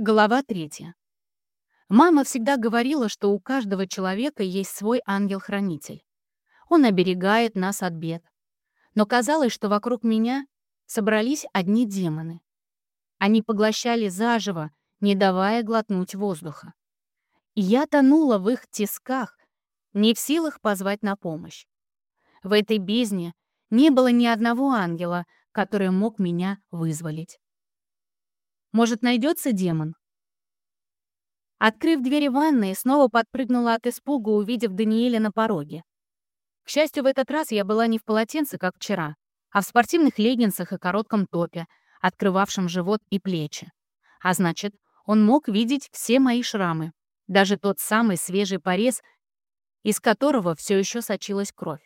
Глава третья. Мама всегда говорила, что у каждого человека есть свой ангел-хранитель. Он оберегает нас от бед. Но казалось, что вокруг меня собрались одни демоны. Они поглощали заживо, не давая глотнуть воздуха. И я тонула в их тисках, не в силах позвать на помощь. В этой бездне не было ни одного ангела, который мог меня вызволить. Может, найдется демон? Открыв двери ванной, снова подпрыгнула от испуга, увидев Даниэля на пороге. К счастью, в этот раз я была не в полотенце, как вчера, а в спортивных леггинсах и коротком топе, открывавшем живот и плечи. А значит, он мог видеть все мои шрамы, даже тот самый свежий порез, из которого все еще сочилась кровь.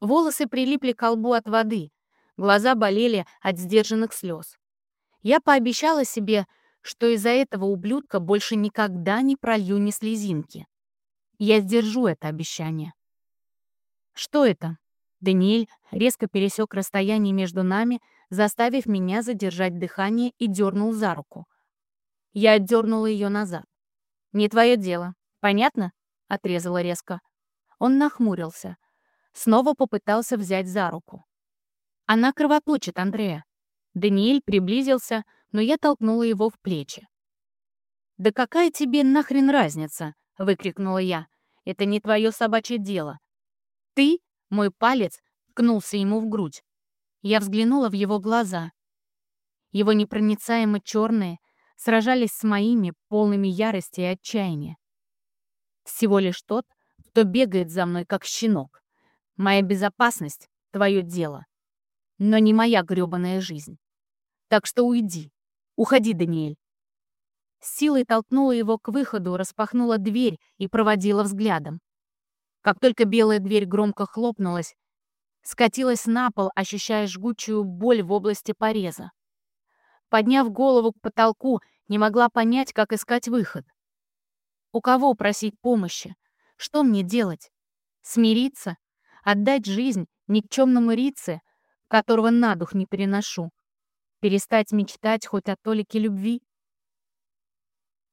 Волосы прилипли к лбу от воды, глаза болели от сдержанных слез. Я пообещала себе, что из-за этого ублюдка больше никогда не пролью ни слезинки. Я сдержу это обещание. Что это? Даниэль резко пересек расстояние между нами, заставив меня задержать дыхание и дернул за руку. Я отдернула ее назад. «Не твое дело. Понятно?» — отрезала резко. Он нахмурился. Снова попытался взять за руку. «Она кровоточит, Андрея. Даниэль приблизился, но я толкнула его в плечи. «Да какая тебе нахрен разница?» — выкрикнула я. «Это не твое собачье дело». «Ты?» — мой палец ткнулся ему в грудь. Я взглянула в его глаза. Его непроницаемо черные сражались с моими, полными ярости и отчаяния. Всего лишь тот, кто бегает за мной, как щенок. Моя безопасность — твое дело, но не моя грёбаная жизнь. Так что уйди. Уходи, Даниэль. С силой толкнула его к выходу, распахнула дверь и проводила взглядом. Как только белая дверь громко хлопнулась, скатилась на пол, ощущая жгучую боль в области пореза. Подняв голову к потолку, не могла понять, как искать выход. У кого просить помощи? Что мне делать? Смириться? Отдать жизнь никчемному Рице, которого на дух не переношу? Перестать мечтать хоть о толике любви?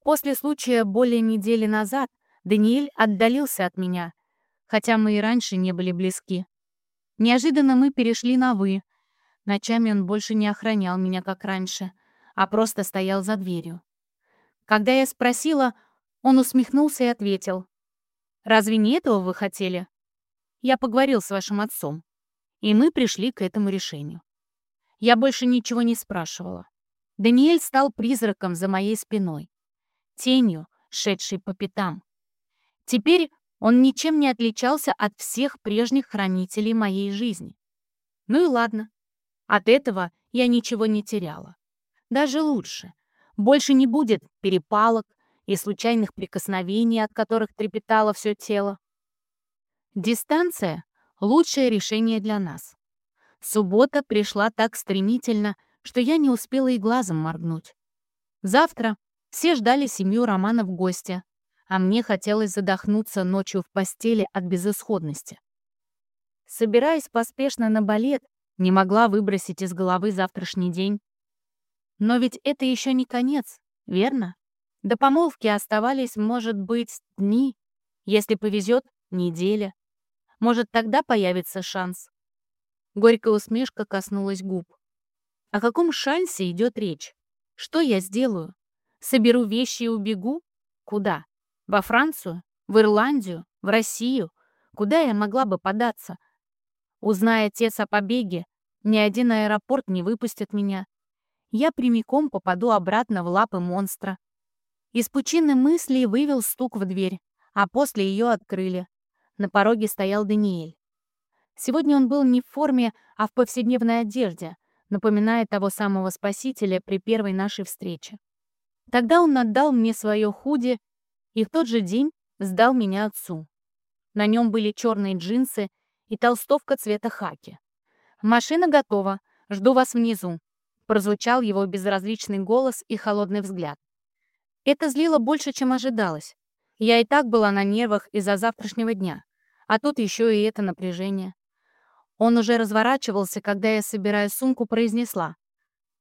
После случая более недели назад Даниэль отдалился от меня, хотя мы и раньше не были близки. Неожиданно мы перешли на «вы». Ночами он больше не охранял меня, как раньше, а просто стоял за дверью. Когда я спросила, он усмехнулся и ответил. «Разве не этого вы хотели? Я поговорил с вашим отцом, и мы пришли к этому решению. Я больше ничего не спрашивала. Даниэль стал призраком за моей спиной, тенью, шедшей по пятам. Теперь он ничем не отличался от всех прежних хранителей моей жизни. Ну и ладно. От этого я ничего не теряла. Даже лучше. Больше не будет перепалок и случайных прикосновений, от которых трепетало все тело. Дистанция — лучшее решение для нас. Суббота пришла так стремительно, что я не успела и глазом моргнуть. Завтра все ждали семью Романа в гости, а мне хотелось задохнуться ночью в постели от безысходности. Собираясь поспешно на балет, не могла выбросить из головы завтрашний день. Но ведь это еще не конец, верно? До помолвки оставались, может быть, дни, если повезет, неделя. Может, тогда появится шанс. Горькая усмешка коснулась губ. О каком шансе идет речь? Что я сделаю? Соберу вещи и убегу? Куда? Во Францию? В Ирландию? В Россию? Куда я могла бы податься? Узная отец о побеге, ни один аэропорт не выпустит меня. Я прямиком попаду обратно в лапы монстра. Из пучины мыслей вывел стук в дверь, а после ее открыли. На пороге стоял Даниэль. Сегодня он был не в форме, а в повседневной одежде, напоминая того самого спасителя при первой нашей встрече. Тогда он отдал мне свое худи и в тот же день сдал меня отцу. На нем были черные джинсы и толстовка цвета хаки. «Машина готова. Жду вас внизу», — прозвучал его безразличный голос и холодный взгляд. Это злило больше, чем ожидалось. Я и так была на нервах из-за завтрашнего дня, а тут еще и это напряжение. Он уже разворачивался, когда я, собирая сумку, произнесла.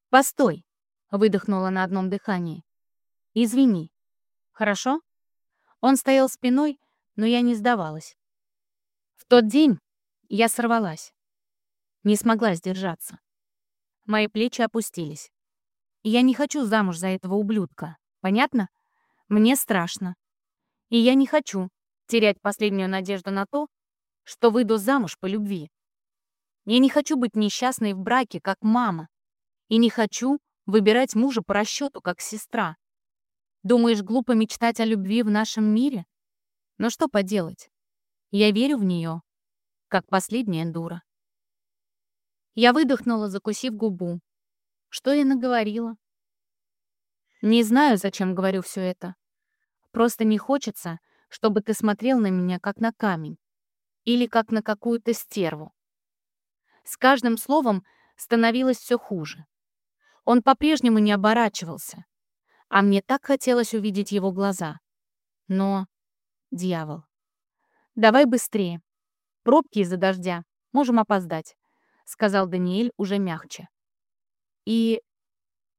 «Постой!» — выдохнула на одном дыхании. Извини. Хорошо? Он стоял спиной, но я не сдавалась. В тот день я сорвалась. Не смогла сдержаться. Мои плечи опустились. Я не хочу замуж за этого ублюдка. Понятно? Мне страшно. И я не хочу терять последнюю надежду на то, что выйду замуж по любви. Я не хочу быть несчастной в браке, как мама. И не хочу выбирать мужа по расчету, как сестра. Думаешь, глупо мечтать о любви в нашем мире? Но что поделать? Я верю в нее, как последняя дура. Я выдохнула, закусив губу. Что я наговорила? Не знаю, зачем говорю все это. Просто не хочется, чтобы ты смотрел на меня как на камень или как на какую-то стерву. С каждым словом становилось все хуже. Он по-прежнему не оборачивался, а мне так хотелось увидеть его глаза. Но... Дьявол. «Давай быстрее. Пробки из-за дождя. Можем опоздать», — сказал Даниэль уже мягче. «И...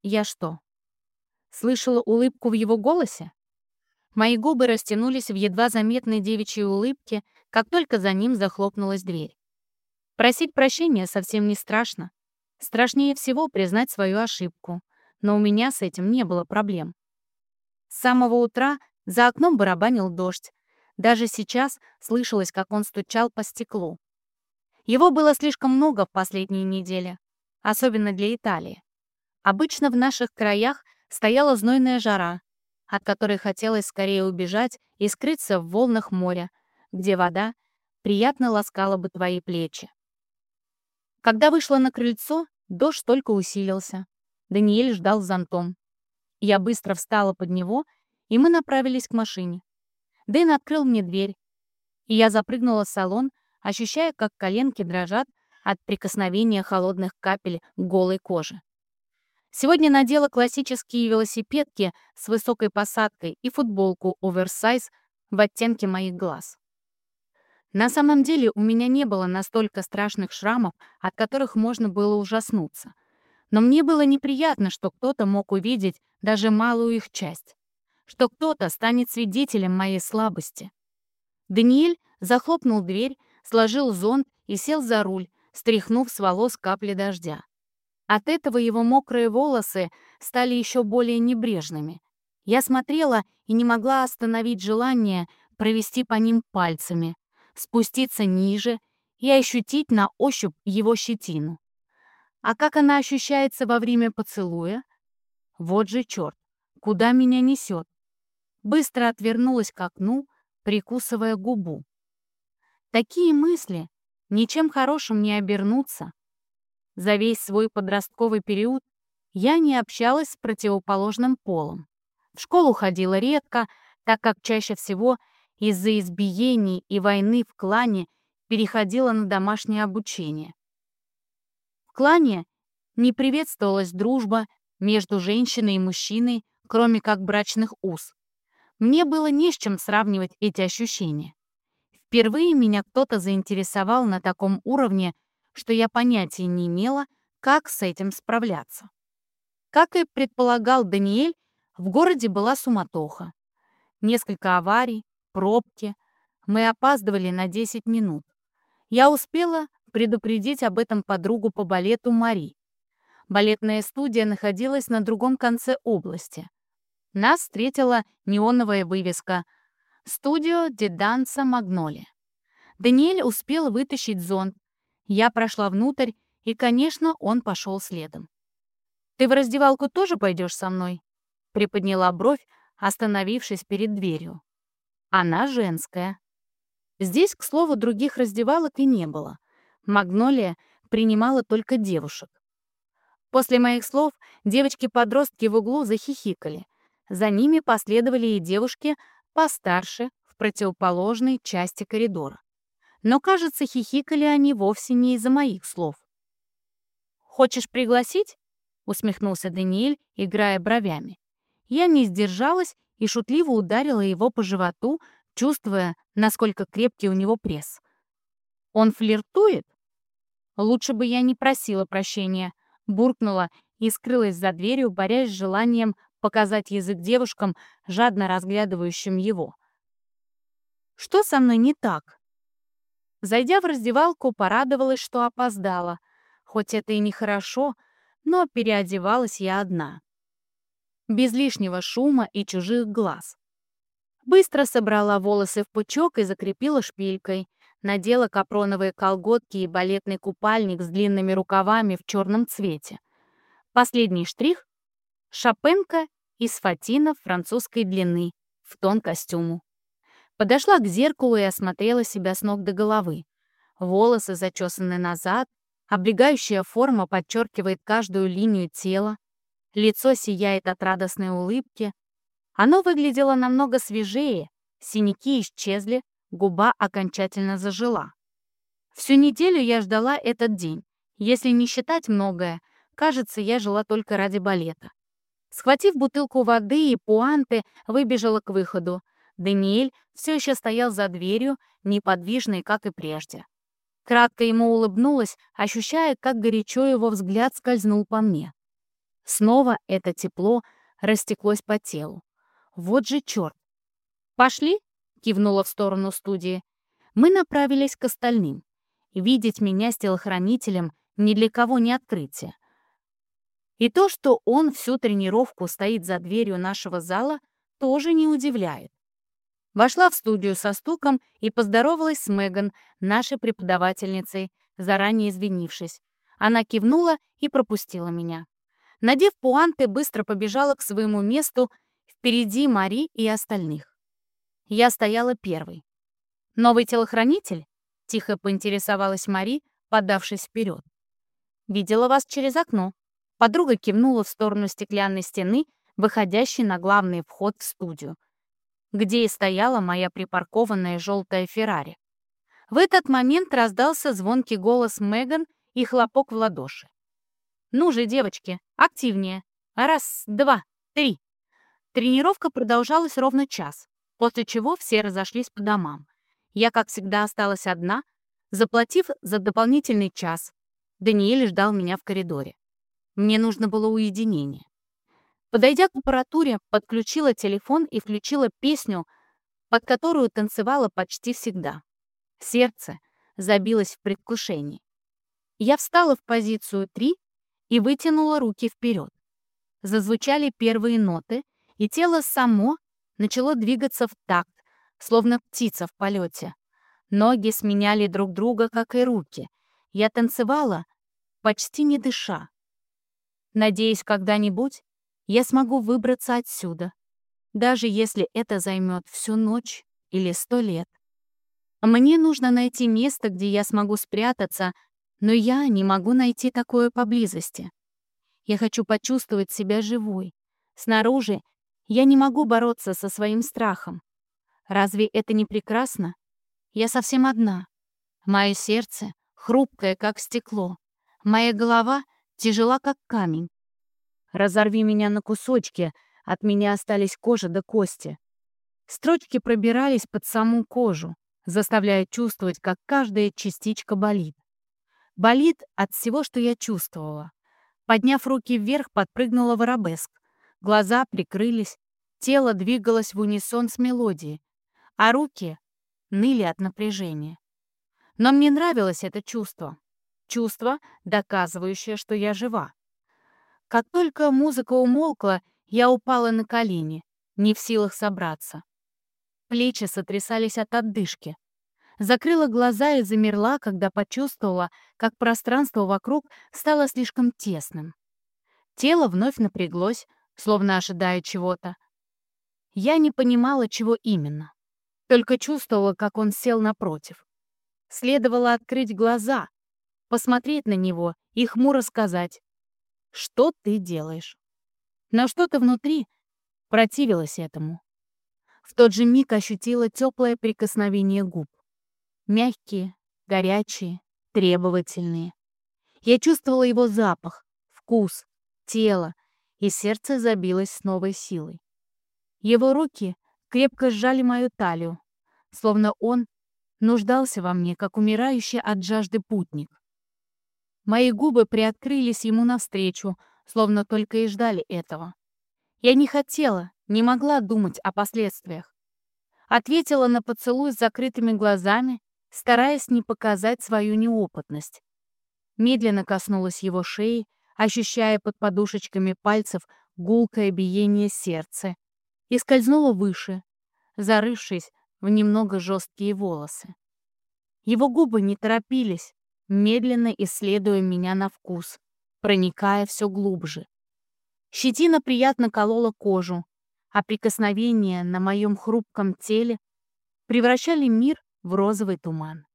я что?» Слышала улыбку в его голосе? Мои губы растянулись в едва заметной девичьей улыбке, как только за ним захлопнулась дверь. Просить прощения совсем не страшно. Страшнее всего признать свою ошибку, но у меня с этим не было проблем. С самого утра за окном барабанил дождь. Даже сейчас слышалось, как он стучал по стеклу. Его было слишком много в последние недели, особенно для Италии. Обычно в наших краях стояла знойная жара, от которой хотелось скорее убежать и скрыться в волнах моря, где вода приятно ласкала бы твои плечи. Когда вышла на крыльцо, дождь только усилился. Даниэль ждал зонтом. Я быстро встала под него, и мы направились к машине. Дэн открыл мне дверь, и я запрыгнула в салон, ощущая, как коленки дрожат от прикосновения холодных капель к голой коже. Сегодня надела классические велосипедки с высокой посадкой и футболку оверсайз в оттенке моих глаз. На самом деле у меня не было настолько страшных шрамов, от которых можно было ужаснуться. Но мне было неприятно, что кто-то мог увидеть даже малую их часть, что кто-то станет свидетелем моей слабости. Даниэль захлопнул дверь, сложил зонт и сел за руль, стряхнув с волос капли дождя. От этого его мокрые волосы стали еще более небрежными. Я смотрела и не могла остановить желание провести по ним пальцами, спуститься ниже и ощутить на ощупь его щетину. А как она ощущается во время поцелуя? Вот же черт, куда меня несет? Быстро отвернулась к окну, прикусывая губу. Такие мысли ничем хорошим не обернутся. За весь свой подростковый период я не общалась с противоположным полом. В школу ходила редко, так как чаще всего из-за избиений и войны в клане переходила на домашнее обучение. В клане не приветствовалась дружба между женщиной и мужчиной, кроме как брачных уз. Мне было не с чем сравнивать эти ощущения. Впервые меня кто-то заинтересовал на таком уровне, что я понятия не имела, как с этим справляться. Как и предполагал Даниэль, в городе была суматоха. Несколько аварий, пробки. Мы опаздывали на 10 минут. Я успела предупредить об этом подругу по балету Мари. Балетная студия находилась на другом конце области. Нас встретила неоновая вывеска «Студио Диданса Магноли». Даниэль успел вытащить зонт, я прошла внутрь, и, конечно, он пошел следом. «Ты в раздевалку тоже пойдешь со мной?» Приподняла бровь, остановившись перед дверью. «Она женская». Здесь, к слову, других раздевалок и не было. Магнолия принимала только девушек. После моих слов девочки-подростки в углу захихикали. За ними последовали и девушки постарше в противоположной части коридора. Но, кажется, хихикали они вовсе не из-за моих слов. «Хочешь пригласить?» — усмехнулся Даниэль, играя бровями. Я не сдержалась и шутливо ударила его по животу, чувствуя, насколько крепкий у него пресс. «Он флиртует?» «Лучше бы я не просила прощения», — буркнула и скрылась за дверью, борясь с желанием показать язык девушкам, жадно разглядывающим его. Что со мной не так? Зайдя в раздевалку, порадовалась, что опоздала. Хоть это и нехорошо, но переодевалась я одна. Без лишнего шума и чужих глаз. Быстро собрала волосы в пучок и закрепила шпилькой. Надела капроновые колготки и балетный купальник с длинными рукавами в черном цвете. Последний штрих — шапенка из фатина французской длины в тон костюму. Подошла к зеркалу и осмотрела себя с ног до головы. Волосы зачесаны назад, облегающая форма подчеркивает каждую линию тела, лицо сияет от радостной улыбки. Оно выглядело намного свежее, синяки исчезли, губа окончательно зажила. Всю неделю я ждала этот день. Если не считать многое, кажется, я жила только ради балета. Схватив бутылку воды и пуанты, выбежала к выходу. Даниэль все еще стоял за дверью, неподвижный, как и прежде. Кратко ему улыбнулась, ощущая, как горячо его взгляд скользнул по мне. Снова это тепло растеклось по телу. Вот же черт! «Пошли?» — кивнула в сторону студии. Мы направились к остальным. Видеть меня с телохранителем ни для кого не открытие. И то, что он всю тренировку стоит за дверью нашего зала, тоже не удивляет. Вошла в студию со стуком и поздоровалась с Меган, нашей преподавательницей, заранее извинившись. Она кивнула и пропустила меня. Надев пуанты, быстро побежала к своему месту, впереди Мари и остальных. Я стояла первой. «Новый телохранитель?» — тихо поинтересовалась Мари, подавшись вперед. «Видела вас через окно». Подруга кивнула в сторону стеклянной стены, выходящей на главный вход в студию — где и стояла моя припаркованная желтая Феррари. В этот момент раздался звонкий голос Меган и хлопок в ладоши. «Ну же, девочки, активнее. Раз, два, три». Тренировка продолжалась ровно час, после чего все разошлись по домам. Я, как всегда, осталась одна, заплатив за дополнительный час. Даниэль ждал меня в коридоре. Мне нужно было уединение. Подойдя к аппаратуре, подключила телефон и включила песню, под которую танцевала почти всегда. Сердце забилось в предвкушении. Я встала в позицию 3 и вытянула руки вперед. Зазвучали первые ноты, и тело само начало двигаться в такт, словно птица в полете. Ноги сменяли друг друга, как и руки. Я танцевала, почти не дыша. Надеюсь, когда-нибудь я смогу выбраться отсюда, даже если это займет всю ночь или сто лет. Мне нужно найти место, где я смогу спрятаться, но я не могу найти такое поблизости. Я хочу почувствовать себя живой. Снаружи я не могу бороться со своим страхом. Разве это не прекрасно? Я совсем одна. Мое сердце хрупкое, как стекло. Моя голова тяжела, как камень. Разорви меня на кусочки, от меня остались кожа до кости. Строчки пробирались под саму кожу, заставляя чувствовать, как каждая частичка болит. Болит от всего, что я чувствовала. Подняв руки вверх, подпрыгнула в арабеск. Глаза прикрылись, тело двигалось в унисон с мелодией, а руки ныли от напряжения. Но мне нравилось это чувство. Чувство, доказывающее, что я жива. Как только музыка умолкла, я упала на колени, не в силах собраться. Плечи сотрясались от отдышки. Закрыла глаза и замерла, когда почувствовала, как пространство вокруг стало слишком тесным. Тело вновь напряглось, словно ожидая чего-то. Я не понимала, чего именно. Только чувствовала, как он сел напротив. Следовало открыть глаза, посмотреть на него и хмуро сказать что ты делаешь. Но что-то внутри противилось этому. В тот же миг ощутила теплое прикосновение губ. Мягкие, горячие, требовательные. Я чувствовала его запах, вкус, тело, и сердце забилось с новой силой. Его руки крепко сжали мою талию, словно он нуждался во мне, как умирающий от жажды путник. Мои губы приоткрылись ему навстречу, словно только и ждали этого. Я не хотела, не могла думать о последствиях. Ответила на поцелуй с закрытыми глазами, стараясь не показать свою неопытность. Медленно коснулась его шеи, ощущая под подушечками пальцев гулкое биение сердца, и скользнула выше, зарывшись в немного жесткие волосы. Его губы не торопились, медленно исследуя меня на вкус, проникая все глубже. Щетина приятно колола кожу, а прикосновения на моем хрупком теле превращали мир в розовый туман.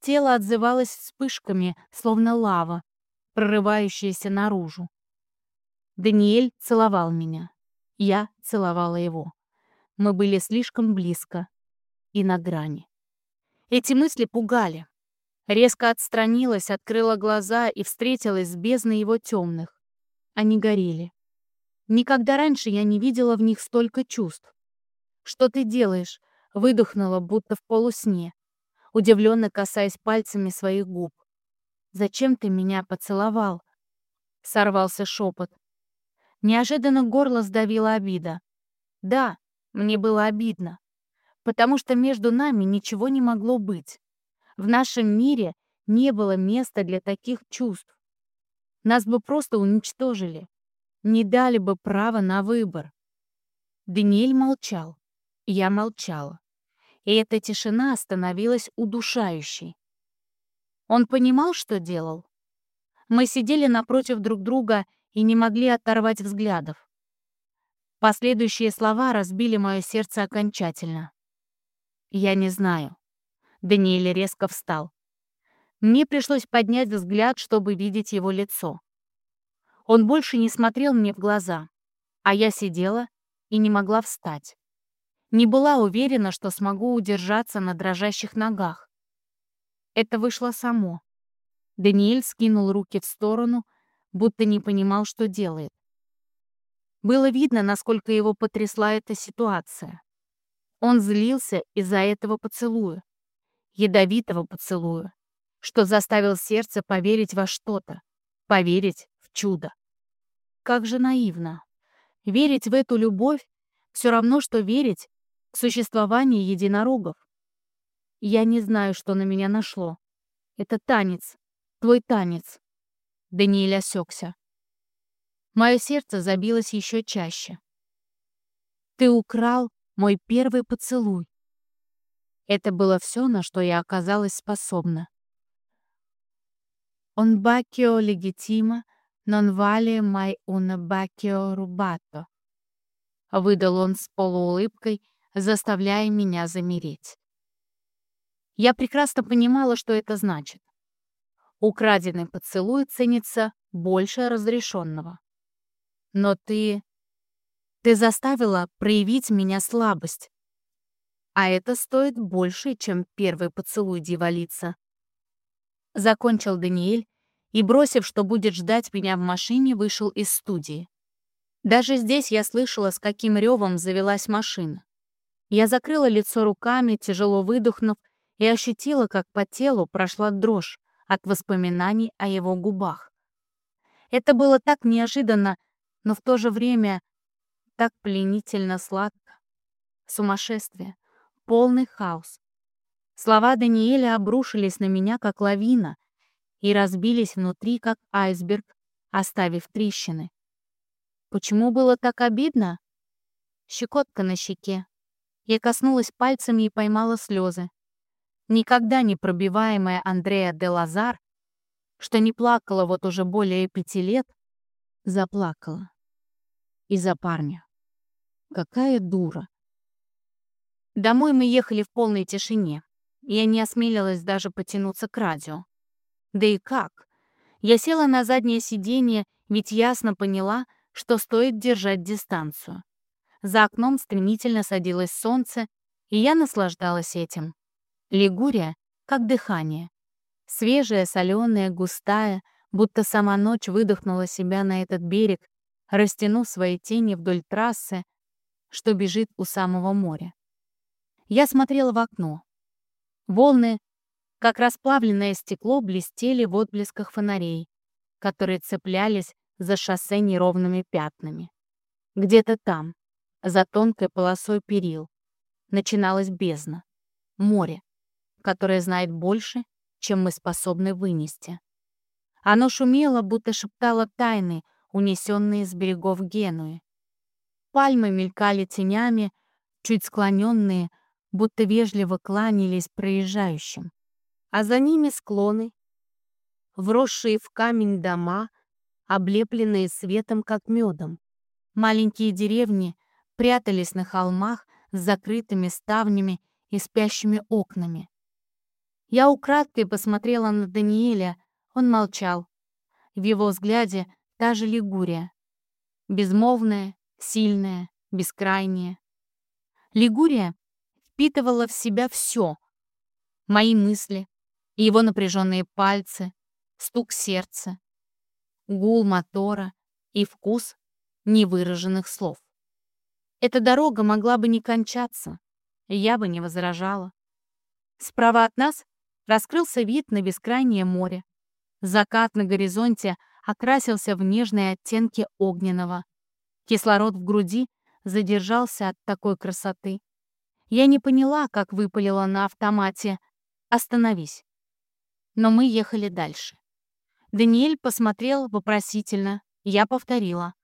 Тело отзывалось вспышками, словно лава, прорывающаяся наружу. Даниэль целовал меня. Я целовала его. Мы были слишком близко и на грани. Эти мысли пугали. Резко отстранилась, открыла глаза и встретилась с бездной его темных. Они горели. Никогда раньше я не видела в них столько чувств. «Что ты делаешь?» — выдохнула, будто в полусне, удивленно касаясь пальцами своих губ. «Зачем ты меня поцеловал?» — сорвался шепот. Неожиданно горло сдавило обида. «Да, мне было обидно, потому что между нами ничего не могло быть. В нашем мире не было места для таких чувств. Нас бы просто уничтожили, не дали бы права на выбор. Даниэль молчал, я молчала, и эта тишина становилась удушающей. Он понимал, что делал? Мы сидели напротив друг друга и не могли оторвать взглядов. Последующие слова разбили мое сердце окончательно. «Я не знаю». Даниэль резко встал. Мне пришлось поднять взгляд, чтобы видеть его лицо. Он больше не смотрел мне в глаза, а я сидела и не могла встать. Не была уверена, что смогу удержаться на дрожащих ногах. Это вышло само. Даниэль скинул руки в сторону, будто не понимал, что делает. Было видно, насколько его потрясла эта ситуация. Он злился из-за этого поцелуя, ядовитого поцелуя, что заставил сердце поверить во что-то, поверить в чудо. Как же наивно. Верить в эту любовь все равно, что верить существование единорогов. Я не знаю, что на меня нашло. Это танец, твой танец. Даниэль осекся. Мое сердце забилось еще чаще. Ты украл мой первый поцелуй. Это было все, на что я оказалась способна. Он бакио легитима, non vale mai un bacchio rubato. Выдал он с полуулыбкой, заставляя меня замереть. Я прекрасно понимала, что это значит. Украденный поцелуй ценится больше разрешенного. Но ты... Ты заставила проявить меня слабость. А это стоит больше, чем первый поцелуй дьяволица. Закончил Даниэль и, бросив, что будет ждать меня в машине, вышел из студии. Даже здесь я слышала, с каким ревом завелась машина. Я закрыла лицо руками, тяжело выдохнув, и ощутила, как по телу прошла дрожь от воспоминаний о его губах. Это было так неожиданно но в то же время так пленительно сладко. Сумасшествие, полный хаос. Слова Даниэля обрушились на меня, как лавина, и разбились внутри, как айсберг, оставив трещины. Почему было так обидно? Щекотка на щеке. Я коснулась пальцами и поймала слезы. Никогда не пробиваемая Андрея де Лазар, что не плакала вот уже более пяти лет, заплакала. Из-за парня. Какая дура. Домой мы ехали в полной тишине. Я не осмелилась даже потянуться к радио. Да и как? Я села на заднее сиденье, ведь ясно поняла, что стоит держать дистанцию. За окном стремительно садилось солнце, и я наслаждалась этим. Лигурия — как дыхание. Свежая, соленая, густая — будто сама ночь выдохнула себя на этот берег, растянув свои тени вдоль трассы, что бежит у самого моря. Я смотрела в окно. Волны, как расплавленное стекло, блестели в отблесках фонарей, которые цеплялись за шоссе неровными пятнами. Где-то там, за тонкой полосой перил, начиналась бездна, море, которое знает больше, чем мы способны вынести. Оно шумело, будто шептало тайны, унесенные с берегов Генуи. Пальмы мелькали тенями, чуть склоненные, будто вежливо кланялись проезжающим. А за ними склоны, вросшие в камень дома, облепленные светом, как медом. Маленькие деревни прятались на холмах с закрытыми ставнями и спящими окнами. Я украдкой посмотрела на Даниэля, он молчал. В его взгляде та же Лигурия. Безмолвная, сильная, бескрайняя. Лигурия впитывала в себя все. Мои мысли, его напряженные пальцы, стук сердца, гул мотора и вкус невыраженных слов. Эта дорога могла бы не кончаться, я бы не возражала. Справа от нас раскрылся вид на бескрайнее море. Закат на горизонте окрасился в нежные оттенки огненного. Кислород в груди задержался от такой красоты. Я не поняла, как выпалила на автомате. «Остановись». Но мы ехали дальше. Даниэль посмотрел вопросительно. Я повторила.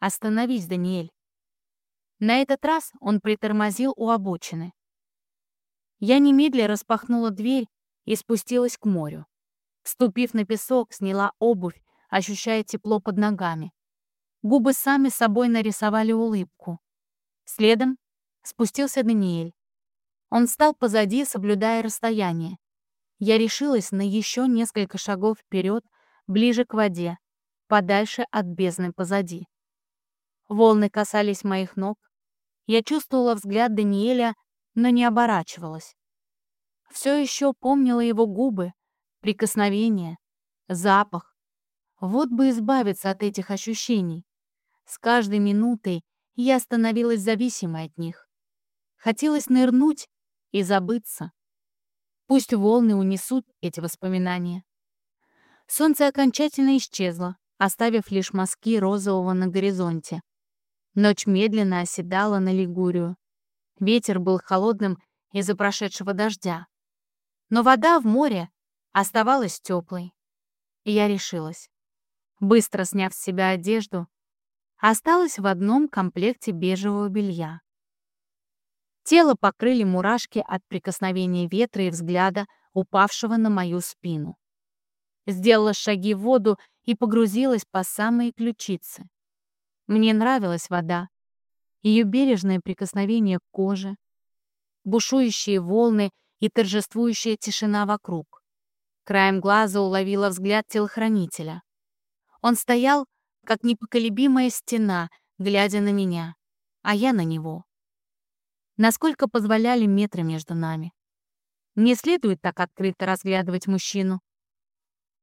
«Остановись, Даниэль». На этот раз он притормозил у обочины. Я немедля распахнула дверь и спустилась к морю. Ступив на песок, сняла обувь, ощущая тепло под ногами. Губы сами собой нарисовали улыбку. Следом спустился Даниэль. Он стал позади, соблюдая расстояние. Я решилась на еще несколько шагов вперед, ближе к воде, подальше от бездны позади. Волны касались моих ног. Я чувствовала взгляд Даниэля, но не оборачивалась. Все еще помнила его губы, прикосновения, запах. Вот бы избавиться от этих ощущений. С каждой минутой я становилась зависимой от них. Хотелось нырнуть и забыться. Пусть волны унесут эти воспоминания. Солнце окончательно исчезло, оставив лишь мазки розового на горизонте. Ночь медленно оседала на Лигурию. Ветер был холодным из-за прошедшего дождя. Но вода в море оставалась теплой. И я решилась. Быстро сняв с себя одежду, осталась в одном комплекте бежевого белья. Тело покрыли мурашки от прикосновения ветра и взгляда, упавшего на мою спину. Сделала шаги в воду и погрузилась по самые ключицы. Мне нравилась вода, ее бережное прикосновение к коже, бушующие волны и торжествующая тишина вокруг. Краем глаза уловила взгляд телохранителя. Он стоял, как непоколебимая стена, глядя на меня, а я на него. Насколько позволяли метры между нами. Не следует так открыто разглядывать мужчину.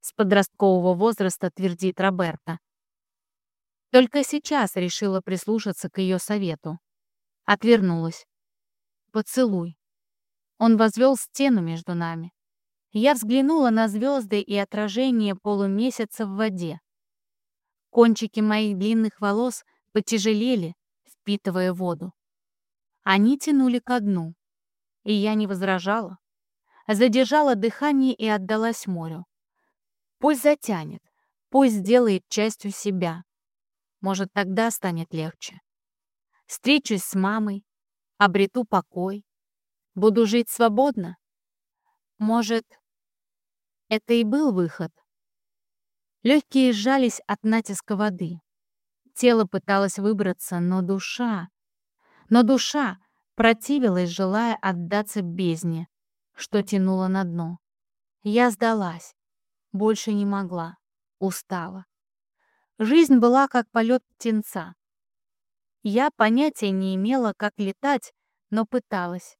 С подросткового возраста твердит Роберта. Только сейчас решила прислушаться к ее совету. Отвернулась. Поцелуй. Он возвел стену между нами. Я взглянула на звезды и отражение полумесяца в воде. Кончики моих длинных волос потяжелели, впитывая воду. Они тянули ко дну, и я не возражала. Задержала дыхание и отдалась морю. Пусть затянет, пусть сделает частью себя. Может, тогда станет легче. Встречусь с мамой, обрету покой, буду жить свободно. Может, это и был выход. Легкие сжались от натиска воды. Тело пыталось выбраться, но душа... Но душа противилась, желая отдаться бездне, что тянуло на дно. Я сдалась. Больше не могла. Устала. Жизнь была как полет птенца. Я понятия не имела, как летать, но пыталась.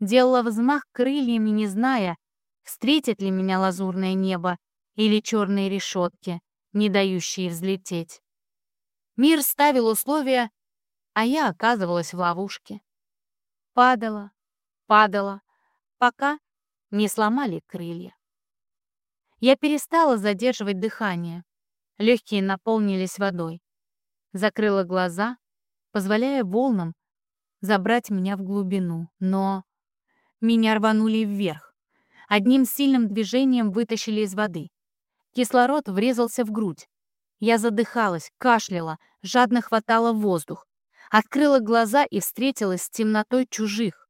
Делала взмах крыльями, не зная, встретит ли меня лазурное небо или черные решетки, не дающие взлететь. Мир ставил условия, а я оказывалась в ловушке. Падала, падала, пока не сломали крылья. Я перестала задерживать дыхание. Легкие наполнились водой. Закрыла глаза, позволяя волнам забрать меня в глубину. Но меня рванули вверх. Одним сильным движением вытащили из воды. Кислород врезался в грудь. Я задыхалась, кашляла, жадно хватала воздух. Открыла глаза и встретилась с темнотой чужих.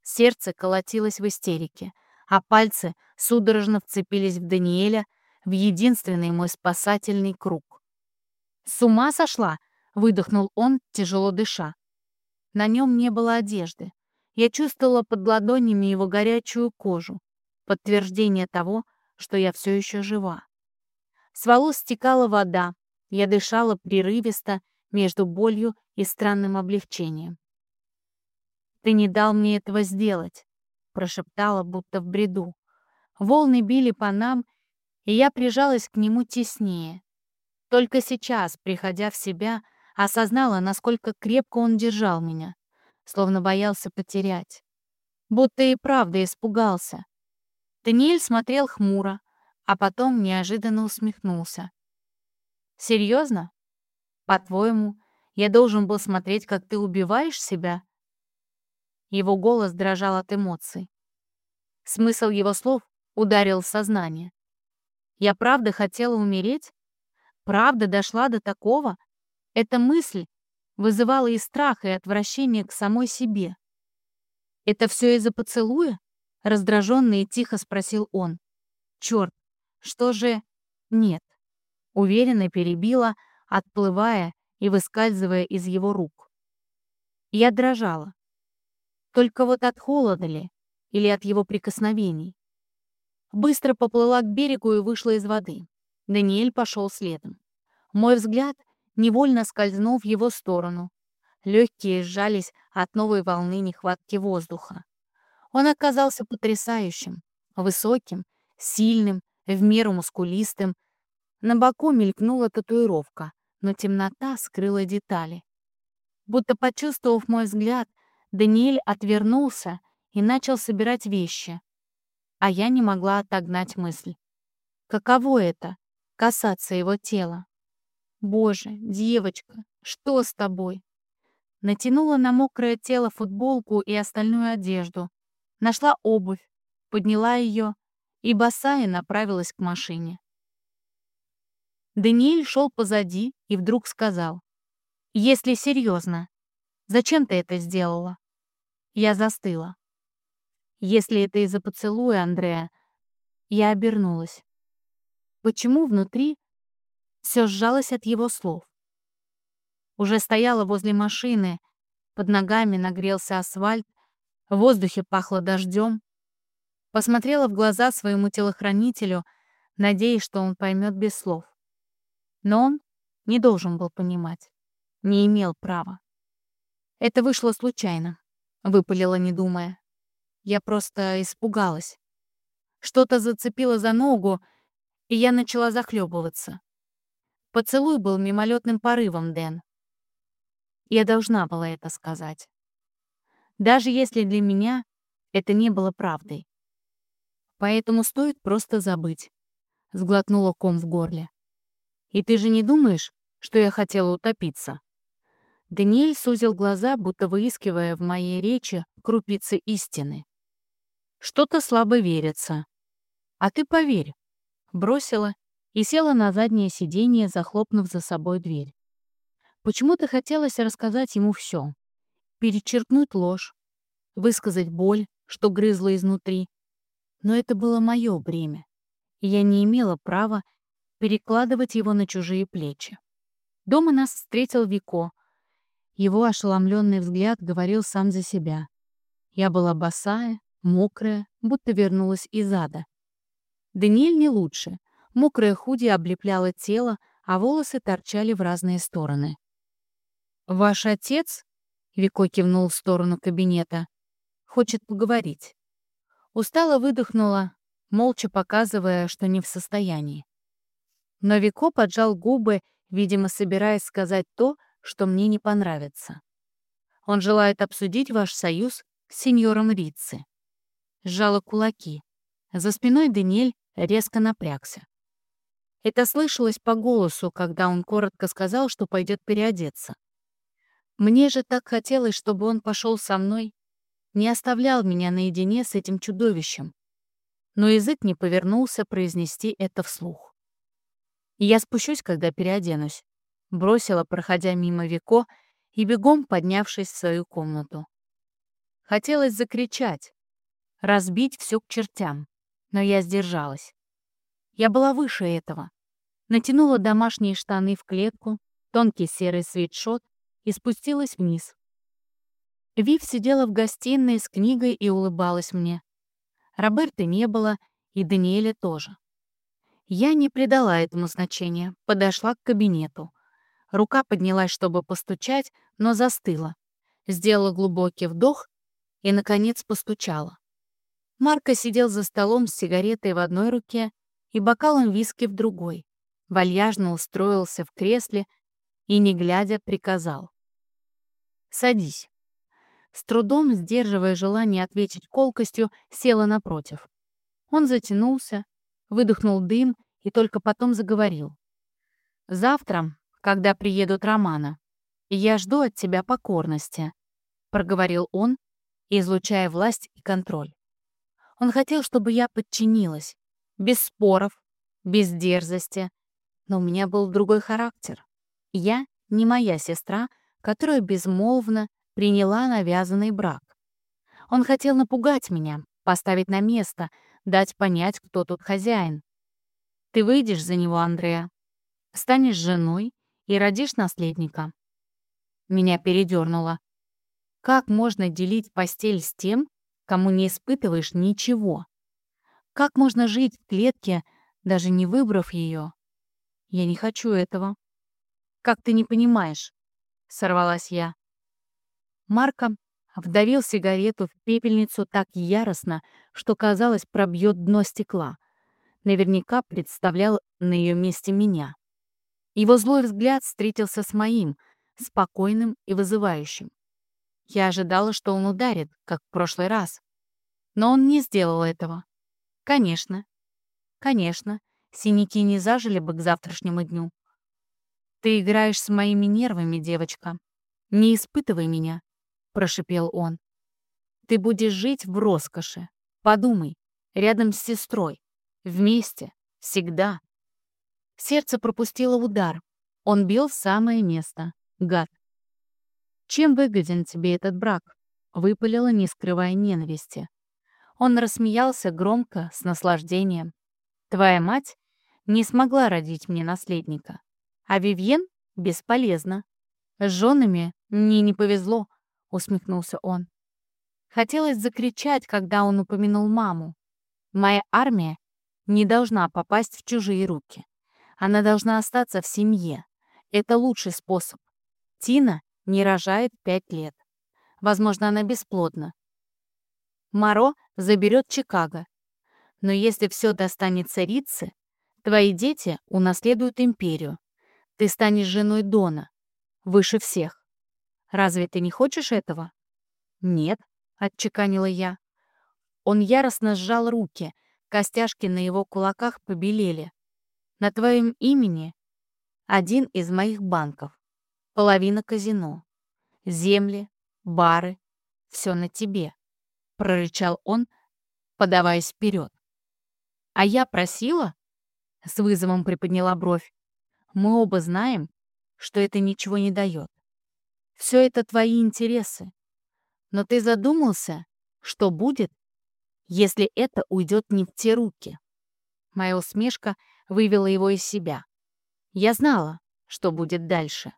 Сердце колотилось в истерике, а пальцы судорожно вцепились в Даниэля, в единственный мой спасательный круг. «С ума сошла?» — выдохнул он, тяжело дыша. На нем не было одежды. Я чувствовала под ладонями его горячую кожу, подтверждение того, что я все еще жива. С волос стекала вода, я дышала прерывисто между болью и странным облегчением. «Ты не дал мне этого сделать», — прошептала, будто в бреду. Волны били по нам, и я прижалась к нему теснее. Только сейчас, приходя в себя, осознала, насколько крепко он держал меня, словно боялся потерять. Будто и правда испугался. Даниэль смотрел хмуро, а потом неожиданно усмехнулся. «Серьезно? По-твоему, я должен был смотреть, как ты убиваешь себя?» Его голос дрожал от эмоций. Смысл его слов ударил в сознание. Я правда хотела умереть? Правда дошла до такого? Эта мысль вызывала и страх, и отвращение к самой себе. «Это все из-за поцелуя?» — раздраженно и тихо спросил он. «Черт, что же...» «Нет», — уверенно перебила, отплывая и выскальзывая из его рук. Я дрожала. Только вот от холода ли или от его прикосновений? Быстро поплыла к берегу и вышла из воды. Даниэль пошел следом. Мой взгляд невольно скользнул в его сторону. Легкие сжались от новой волны нехватки воздуха. Он оказался потрясающим, высоким, сильным, в меру мускулистым. На боку мелькнула татуировка, но темнота скрыла детали. Будто почувствовав мой взгляд, Даниэль отвернулся и начал собирать вещи. А я не могла отогнать мысль. Каково это — касаться его тела? Боже, девочка, что с тобой? Натянула на мокрое тело футболку и остальную одежду. Нашла обувь, подняла ее и босая направилась к машине. Даниэль шел позади и вдруг сказал, «Если серьезно, зачем ты это сделала?» Я застыла. Если это из-за поцелуя, Андрея, я обернулась. Почему внутри все сжалось от его слов? Уже стояла возле машины, под ногами нагрелся асфальт, в воздухе пахло дождем. Посмотрела в глаза своему телохранителю, надеясь, что он поймет без слов. Но он не должен был понимать, не имел права. Это вышло случайно, выпалила, не думая. Я просто испугалась. Что-то зацепило за ногу, и я начала захлебываться. Поцелуй был мимолетным порывом, Дэн. Я должна была это сказать. Даже если для меня это не было правдой. Поэтому стоит просто забыть. Сглотнула ком в горле. И ты же не думаешь, что я хотела утопиться? Даниэль сузил глаза, будто выискивая в моей речи крупицы истины. Что-то слабо верится. А ты поверь. Бросила и села на заднее сиденье, захлопнув за собой дверь. Почему-то хотелось рассказать ему все. Перечеркнуть ложь, высказать боль, что грызла изнутри. Но это было мое бремя, и я не имела права перекладывать его на чужие плечи. Дома нас встретил Вико. Его ошеломленный взгляд говорил сам за себя. Я была босая, мокрая, будто вернулась из ада. Даниэль не лучше. Мокрая худи облепляла тело, а волосы торчали в разные стороны. «Ваш отец?» — Вико кивнул в сторону кабинета. «Хочет поговорить». Устало выдохнула, молча показывая, что не в состоянии. Но Вико поджал губы, видимо, собираясь сказать то, что мне не понравится. Он желает обсудить ваш союз с сеньором Рицци сжала кулаки. За спиной Даниэль резко напрягся. Это слышалось по голосу, когда он коротко сказал, что пойдет переодеться. Мне же так хотелось, чтобы он пошел со мной, не оставлял меня наедине с этим чудовищем. Но язык не повернулся произнести это вслух. «Я спущусь, когда переоденусь», — бросила, проходя мимо Вико и бегом поднявшись в свою комнату. Хотелось закричать, разбить все к чертям, но я сдержалась. Я была выше этого. Натянула домашние штаны в клетку, тонкий серый свитшот и спустилась вниз. Вив сидела в гостиной с книгой и улыбалась мне. Роберта не было, и Даниэля тоже. Я не придала этому значения, подошла к кабинету. Рука поднялась, чтобы постучать, но застыла. Сделала глубокий вдох и, наконец, постучала. Марко сидел за столом с сигаретой в одной руке и бокалом виски в другой. Вальяжно устроился в кресле и, не глядя, приказал. «Садись». С трудом, сдерживая желание ответить колкостью, села напротив. Он затянулся, выдохнул дым и только потом заговорил. «Завтра, когда приедут Романа, я жду от тебя покорности», — проговорил он, излучая власть и контроль. Он хотел, чтобы я подчинилась, без споров, без дерзости, но у меня был другой характер. Я не моя сестра, которая безмолвно приняла навязанный брак. Он хотел напугать меня, поставить на место, дать понять, кто тут хозяин. Ты выйдешь за него, Андреа, станешь женой и родишь наследника. Меня передернуло. Как можно делить постель с тем, кому не испытываешь ничего? Как можно жить в клетке, даже не выбрав ее? Я не хочу этого. Как ты не понимаешь? Сорвалась я. Марко вдавил сигарету в пепельницу так яростно, что, казалось, пробьет дно стекла. Наверняка представлял на ее месте меня. Его злой взгляд встретился с моим, спокойным и вызывающим. Я ожидала, что он ударит, как в прошлый раз. Но он не сделал этого. Конечно. Конечно. Синяки не зажили бы к завтрашнему дню. Ты играешь с моими нервами, девочка. Не испытывай меня, прошипел он. Ты будешь жить в роскоши. Подумай, рядом с сестрой. Вместе. Всегда. Сердце пропустило удар. Он бил в самое место. Гад. «Чем выгоден тебе этот брак?» — выпалила, не скрывая ненависти. Он рассмеялся громко, с наслаждением. «Твоя мать не смогла родить мне наследника, а Вивьен бесполезна. С женами мне не повезло», — усмехнулся он. Хотелось закричать, когда он упомянул маму. «Моя армия не должна попасть в чужие руки. Она должна остаться в семье. Это лучший способ. Тина не рожает пять лет. Возможно, она бесплодна. Маро заберет Чикаго. Но если все достанется Рице, твои дети унаследуют империю. Ты станешь женой Дона, выше всех. Разве ты не хочешь этого? Нет, отчеканила я. Он яростно сжал руки, костяшки на его кулаках побелели. На твоем имени один из моих банков половина казино. Земли, бары, все на тебе», — прорычал он, подаваясь вперед. «А я просила?» — с вызовом приподняла бровь. «Мы оба знаем, что это ничего не дает. Все это твои интересы. Но ты задумался, что будет, если это уйдет не в те руки?» Моя усмешка вывела его из себя. Я знала, что будет дальше.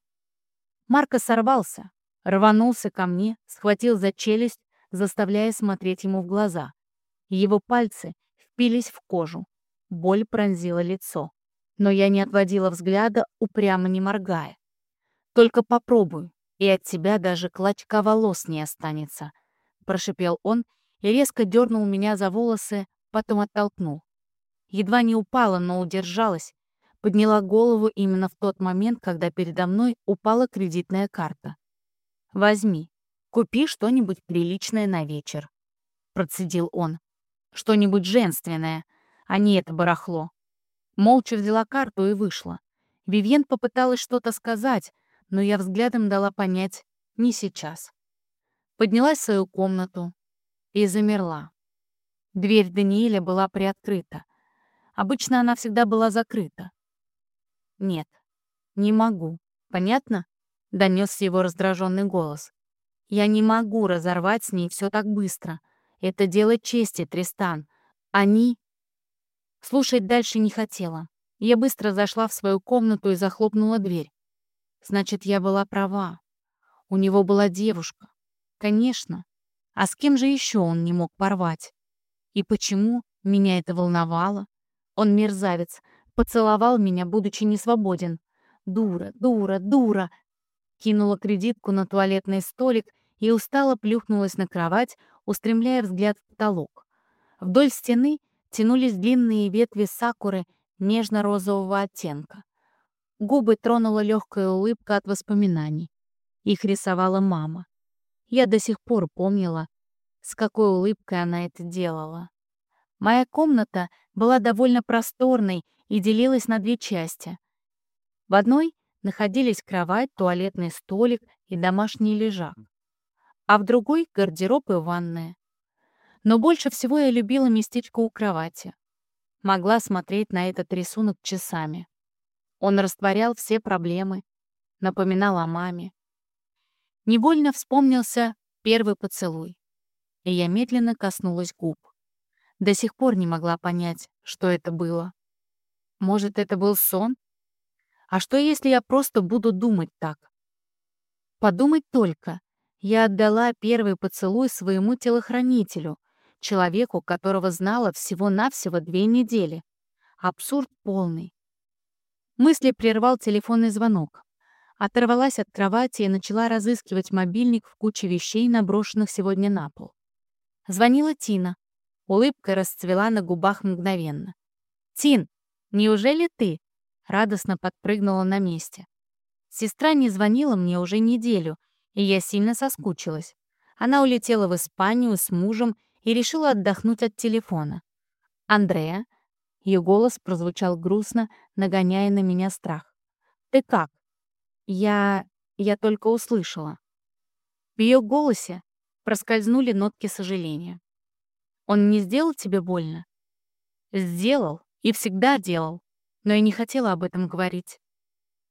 Марко сорвался, рванулся ко мне, схватил за челюсть, заставляя смотреть ему в глаза. Его пальцы впились в кожу. Боль пронзила лицо. Но я не отводила взгляда, упрямо не моргая. «Только попробуй, и от тебя даже клочка волос не останется», — прошипел он и резко дернул меня за волосы, потом оттолкнул. Едва не упала, но удержалась, Подняла голову именно в тот момент, когда передо мной упала кредитная карта. «Возьми, купи что-нибудь приличное на вечер», — процедил он. «Что-нибудь женственное, а не это барахло». Молча взяла карту и вышла. Вивьен попыталась что-то сказать, но я взглядом дала понять Не сейчас. Поднялась в свою комнату и замерла. Дверь Даниэля была приоткрыта. Обычно она всегда была закрыта. «Нет, не могу. Понятно?» — донесся его раздраженный голос. «Я не могу разорвать с ней все так быстро. Это дело чести, Тристан. Они...» Слушать дальше не хотела. Я быстро зашла в свою комнату и захлопнула дверь. Значит, я была права. У него была девушка. Конечно. А с кем же еще он не мог порвать? И почему меня это волновало? Он мерзавец. Поцеловал меня, будучи несвободен. Дура, дура, дура. Кинула кредитку на туалетный столик и устало плюхнулась на кровать, устремляя взгляд в потолок. Вдоль стены тянулись длинные ветви сакуры нежно-розового оттенка. Губы тронула легкая улыбка от воспоминаний. Их рисовала мама. Я до сих пор помнила, с какой улыбкой она это делала. Моя комната была довольно просторной и делилась на две части. В одной находились кровать, туалетный столик и домашний лежак, а в другой — гардероб и ванная. Но больше всего я любила местечко у кровати. Могла смотреть на этот рисунок часами. Он растворял все проблемы, напоминал о маме. Невольно вспомнился первый поцелуй, и я медленно коснулась губ. До сих пор не могла понять, что это было. Может, это был сон? А что, если я просто буду думать так? Подумать только. Я отдала первый поцелуй своему телохранителю, человеку, которого знала всего-навсего две недели. Абсурд полный. Мысли прервал телефонный звонок. Оторвалась от кровати и начала разыскивать мобильник в куче вещей, наброшенных сегодня на пол. Звонила Тина. Улыбка расцвела на губах мгновенно. «Тин, неужели ты?» Радостно подпрыгнула на месте. Сестра не звонила мне уже неделю, и я сильно соскучилась. Она улетела в Испанию с мужем и решила отдохнуть от телефона. «Андрея?» Ее голос прозвучал грустно, нагоняя на меня страх. «Ты как?» «Я... я только услышала». В ее голосе проскользнули нотки сожаления. «Он не сделал тебе больно?» «Сделал и всегда делал, но я не хотела об этом говорить».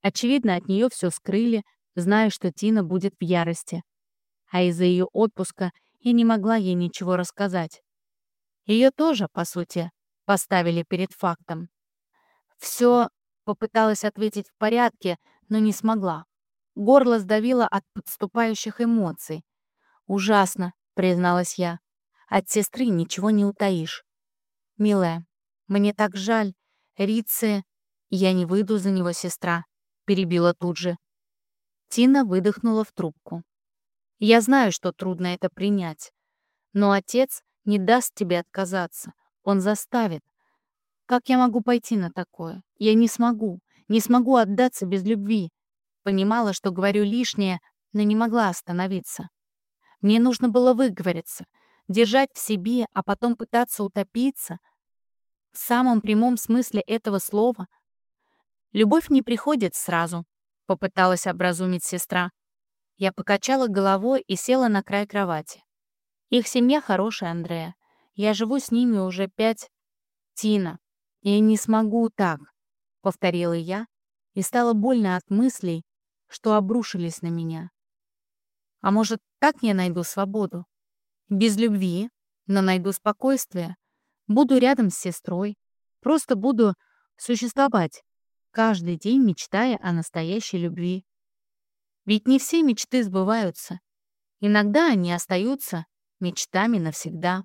Очевидно, от нее все скрыли, зная, что Тина будет в ярости. А из-за ее отпуска и не могла ей ничего рассказать. Ее тоже, по сути, поставили перед фактом. Все попыталась ответить в порядке, но не смогла. Горло сдавило от подступающих эмоций. «Ужасно», — призналась я. «От сестры ничего не утаишь». «Милая, мне так жаль. Рице...» «Я не выйду за него, сестра», — перебила тут же. Тина выдохнула в трубку. Я знаю, что трудно это принять. Но отец не даст тебе отказаться. Он заставит. Как я могу пойти на такое? Я не смогу. Не смогу отдаться без любви. Понимала, что говорю лишнее, но не могла остановиться. Мне нужно было выговориться, держать в себе, а потом пытаться утопиться. В самом прямом смысле этого слова. Любовь не приходит сразу, попыталась образумить сестра. Я покачала головой и села на край кровати. Их семья хорошая, Андрея. Я живу с ними уже пять... Тина, я не смогу так, — повторила я, и стало больно от мыслей, что обрушились на меня. А может, так я найду свободу? Без любви, но найду спокойствие. Буду рядом с сестрой. Просто буду существовать, каждый день мечтая о настоящей любви. Ведь не все мечты сбываются. Иногда они остаются мечтами навсегда.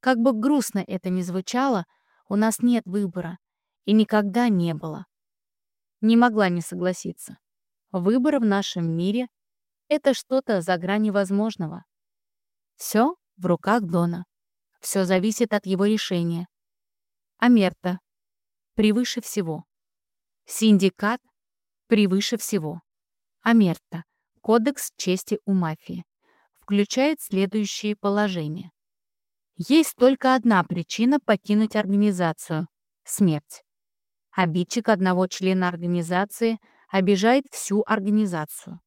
Как бы грустно это ни звучало, у нас нет выбора. И никогда не было. Не могла не согласиться. Выбор в нашем мире — это что-то за гранью возможного. Все в руках Дона. Все зависит от его решения. Амерта — превыше всего. Синдикат — превыше всего. Омерта. Кодекс чести у мафии. Включает следующие положения. Есть только одна причина покинуть организацию — смерть. Обидчик одного члена организации обижает всю организацию.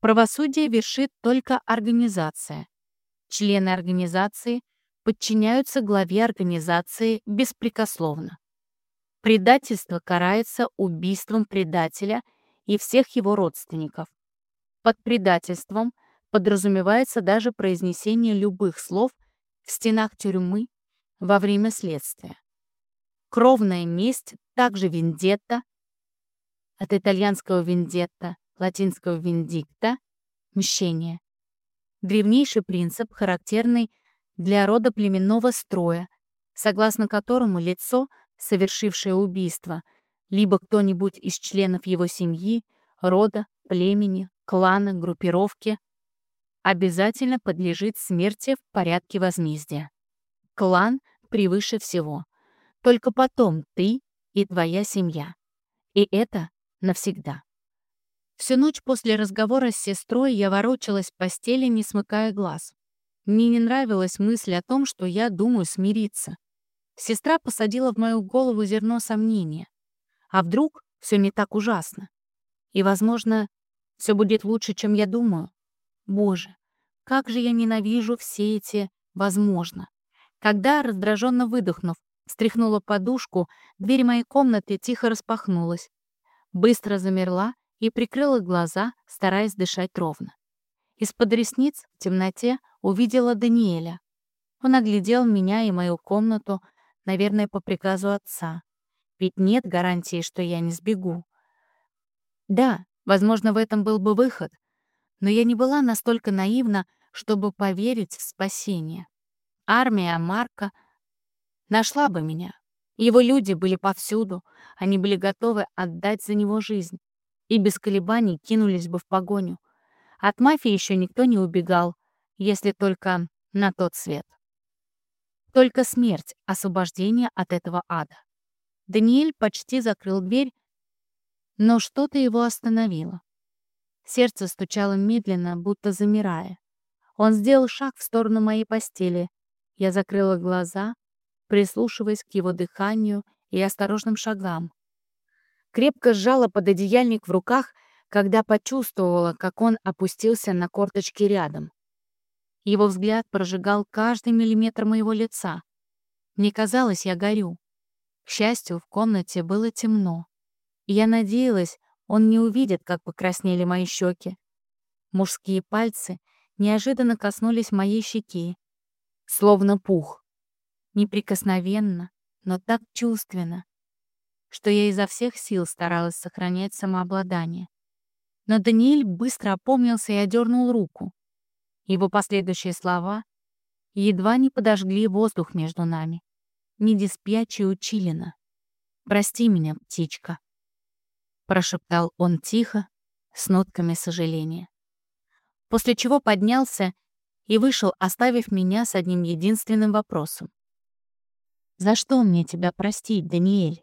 Правосудие вершит только организация. Члены организации подчиняются главе организации беспрекословно. Предательство карается убийством предателя и всех его родственников. Под предательством подразумевается даже произнесение любых слов в стенах тюрьмы во время следствия. Кровная месть, также вендетта, от итальянского вендетта, латинского виндикта, мщение. Древнейший принцип, характерный для рода племенного строя, согласно которому лицо, совершившее убийство, либо кто-нибудь из членов его семьи, рода, племени, клана, группировки, обязательно подлежит смерти в порядке возмездия. Клан превыше всего. Только потом ты и твоя семья. И это навсегда. Всю ночь после разговора с сестрой я ворочалась в постели, не смыкая глаз. Мне не нравилась мысль о том, что я думаю смириться. Сестра посадила в мою голову зерно сомнения. А вдруг все не так ужасно? И, возможно, все будет лучше, чем я думаю? Боже, как же я ненавижу все эти «возможно». Когда, раздраженно выдохнув, стряхнула подушку, дверь моей комнаты тихо распахнулась. Быстро замерла и прикрыла глаза, стараясь дышать ровно. Из-под ресниц в темноте увидела Даниэля. Он оглядел меня и мою комнату, наверное, по приказу отца. Ведь нет гарантии, что я не сбегу. Да, возможно, в этом был бы выход, но я не была настолько наивна, чтобы поверить в спасение. Армия Марка нашла бы меня. Его люди были повсюду, они были готовы отдать за него жизнь и без колебаний кинулись бы в погоню. От мафии еще никто не убегал, если только на тот свет. Только смерть, освобождение от этого ада. Даниэль почти закрыл дверь, но что-то его остановило. Сердце стучало медленно, будто замирая. Он сделал шаг в сторону моей постели. Я закрыла глаза, прислушиваясь к его дыханию и осторожным шагам, крепко сжала пододеяльник в руках, когда почувствовала, как он опустился на корточки рядом. Его взгляд прожигал каждый миллиметр моего лица. Мне казалось, я горю. К счастью, в комнате было темно. Я надеялась, он не увидит, как покраснели мои щеки. Мужские пальцы неожиданно коснулись моей щеки, словно пух. Неприкосновенно, но так чувственно, что я изо всех сил старалась сохранять самообладание. Но Даниэль быстро опомнился и одернул руку. Его последующие слова едва не подожгли воздух между нами. Не диспьячи училина. «Прости меня, птичка», — прошептал он тихо, с нотками сожаления. После чего поднялся и вышел, оставив меня с одним единственным вопросом. «За что мне тебя простить, Даниэль?»